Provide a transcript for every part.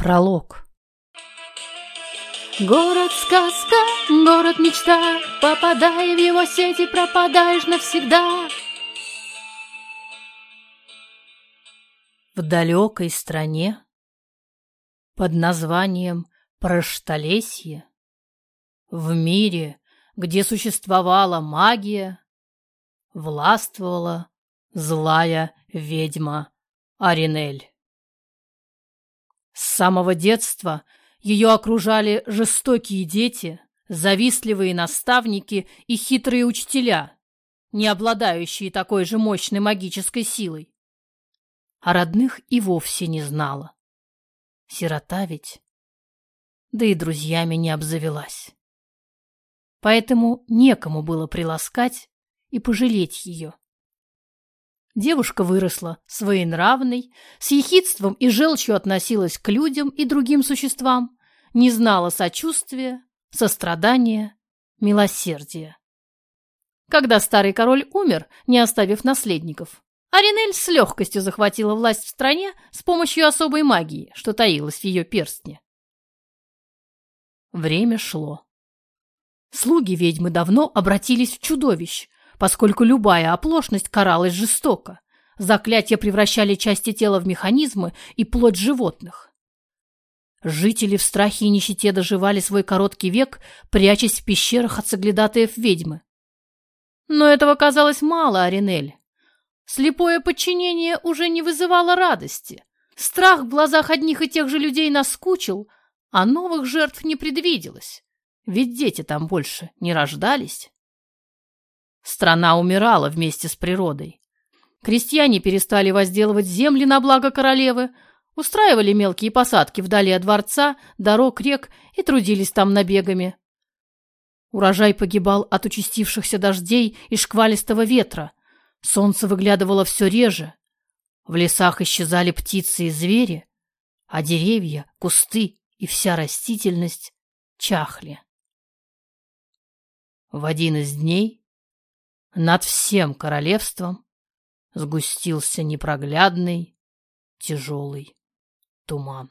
Пролог Город-сказка, город-мечта, Попадая в его сети, пропадаешь навсегда. В далекой стране под названием Проштолесье, в мире, где существовала магия, властвовала злая ведьма Аринель. С самого детства ее окружали жестокие дети, завистливые наставники и хитрые учителя, не обладающие такой же мощной магической силой. А родных и вовсе не знала. Сирота ведь. Да и друзьями не обзавелась. Поэтому некому было приласкать и пожалеть ее. Девушка выросла своенравной, с ехидством и желчью относилась к людям и другим существам, не знала сочувствия, сострадания, милосердия. Когда старый король умер, не оставив наследников, Аринель с легкостью захватила власть в стране с помощью особой магии, что таилась в ее перстне. Время шло. Слуги ведьмы давно обратились в чудовищ, поскольку любая оплошность каралась жестоко. Заклятия превращали части тела в механизмы и плоть животных. Жители в страхе и нищете доживали свой короткий век, прячась в пещерах от соглядатаев ведьмы. Но этого казалось мало, Аринель. Слепое подчинение уже не вызывало радости. Страх в глазах одних и тех же людей наскучил, а новых жертв не предвиделось, ведь дети там больше не рождались. Страна умирала вместе с природой. Крестьяне перестали возделывать земли на благо королевы, устраивали мелкие посадки вдали от дворца, дорог, рек и трудились там набегами. Урожай погибал от участившихся дождей и шквалистого ветра. Солнце выглядывало все реже. В лесах исчезали птицы и звери, а деревья, кусты и вся растительность чахли. В один из дней над всем королевством сгустился непроглядный, тяжелый туман.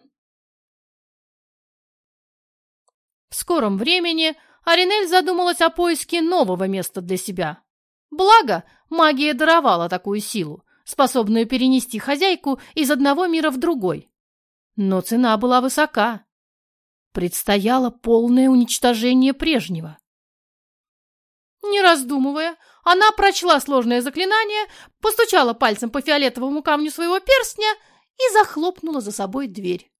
В скором времени Аринель задумалась о поиске нового места для себя. Благо, магия даровала такую силу, способную перенести хозяйку из одного мира в другой. Но цена была высока. Предстояло полное уничтожение прежнего. Не раздумывая, она прочла сложное заклинание, постучала пальцем по фиолетовому камню своего перстня и захлопнула за собой дверь.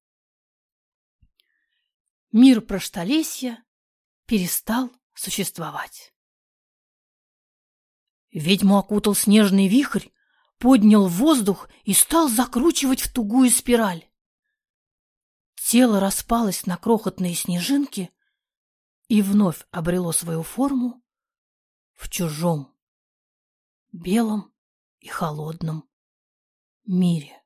Мир Проштолесья перестал существовать. Ведьму окутал снежный вихрь, поднял воздух и стал закручивать в тугую спираль. Тело распалось на крохотные снежинки и вновь обрело свою форму в чужом, белом и холодном мире.